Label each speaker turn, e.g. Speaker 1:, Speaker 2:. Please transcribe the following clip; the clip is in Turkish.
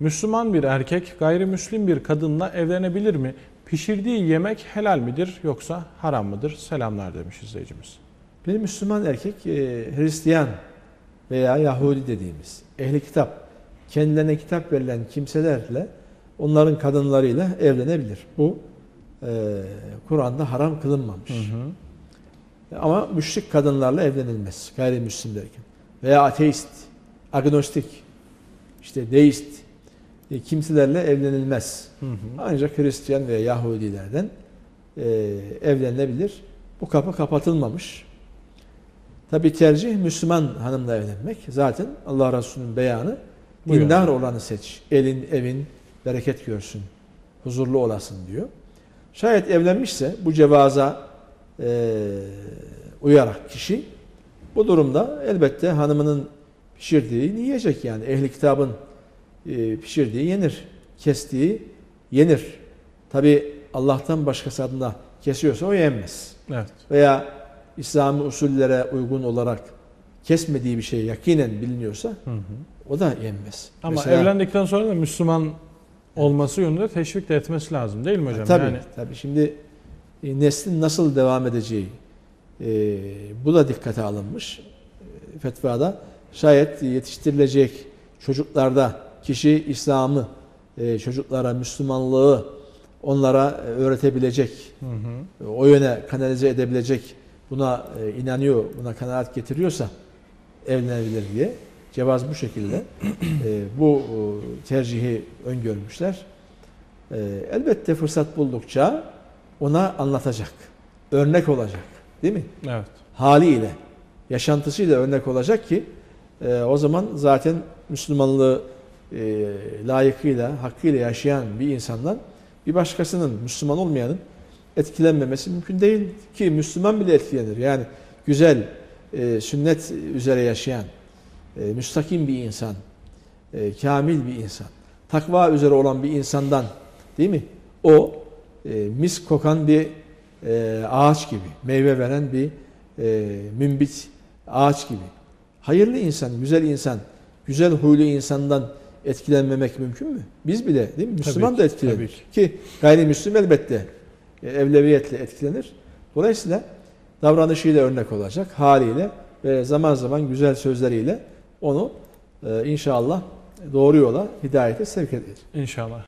Speaker 1: Müslüman bir erkek gayrimüslim bir kadınla evlenebilir mi? Pişirdiği yemek helal midir yoksa haram mıdır? Selamlar demiş izleyicimiz.
Speaker 2: Bir Müslüman erkek e, Hristiyan veya Yahudi dediğimiz ehli kitap kendilerine kitap verilen kimselerle onların kadınlarıyla evlenebilir. Bu e, Kur'an'da haram kılınmamış. Ama müşrik kadınlarla evlenilmez gayrimüslim derken. Veya ateist, agnostik, işte deist e, kimselerle evlenilmez.
Speaker 1: Hı hı.
Speaker 2: Ancak Hristiyan veya Yahudilerden e, evlenilebilir. Bu kapı kapatılmamış. Tabi tercih Müslüman hanımla evlenmek. Zaten Allah Resulü'nün beyanı
Speaker 1: Bu
Speaker 2: dindar olanı seç. Elin, evin bereket görsün. Huzurlu olasın diyor. Şayet evlenmişse bu cevaza e, uyarak kişi bu durumda elbette hanımının pişirdiğini yiyecek yani. Ehli kitabın e, pişirdiği yenir. Kestiği yenir. Tabi Allah'tan başkası adına kesiyorsa o yenmez.
Speaker 1: Evet.
Speaker 2: Veya İslami usullere uygun olarak kesmediği bir şey yakinen biliniyorsa
Speaker 1: Hı hı.
Speaker 2: o da yenmez.
Speaker 1: Ama
Speaker 2: Mesela-
Speaker 1: evlendikten sonra da Müslüman olması yönünde teşvik de etmesi lazım değil mi hocam?
Speaker 2: Tabii,
Speaker 1: Yani
Speaker 2: tabii. Şimdi e, neslin nasıl devam edeceği e, bu da dikkate alınmış e, fetvada. Şayet yetiştirilecek çocuklarda kişi İslam'ı, e, çocuklara Müslümanlığı onlara e, öğretebilecek,
Speaker 1: hı hı.
Speaker 2: e, o yöne kanalize edebilecek, buna e, inanıyor, buna kanaat getiriyorsa evlenebilir diye. Cevaz bu şekilde. E, bu tercihi öngörmüşler. E, elbette fırsat buldukça ona anlatacak. Örnek olacak. Değil mi?
Speaker 1: Evet.
Speaker 2: Haliyle, yaşantısıyla örnek olacak ki e, o zaman zaten Müslümanlığı e, layıkıyla, hakkıyla yaşayan bir insandan bir başkasının, Müslüman olmayanın etkilenmemesi mümkün değil ki Müslüman bile etkilenir. Yani güzel, e, sünnet üzere yaşayan, e, müstakim bir insan, e, kamil bir insan, takva üzere olan bir insandan değil mi? O e, mis kokan bir e, ağaç gibi, meyve veren bir e, mümbit ağaç gibi. Hayırlı insan, güzel insan, güzel huylu insandan etkilenmemek mümkün mü? Biz bile değil mi? Müslüman
Speaker 1: ki,
Speaker 2: da etkilenir.
Speaker 1: tabii
Speaker 2: Ki gayrimüslim elbette e, evleviyetle etkilenir. Dolayısıyla davranışıyla örnek olacak, haliyle ve zaman zaman güzel sözleriyle onu e, inşallah doğru yola, hidayete sevk edecek.
Speaker 1: İnşallah.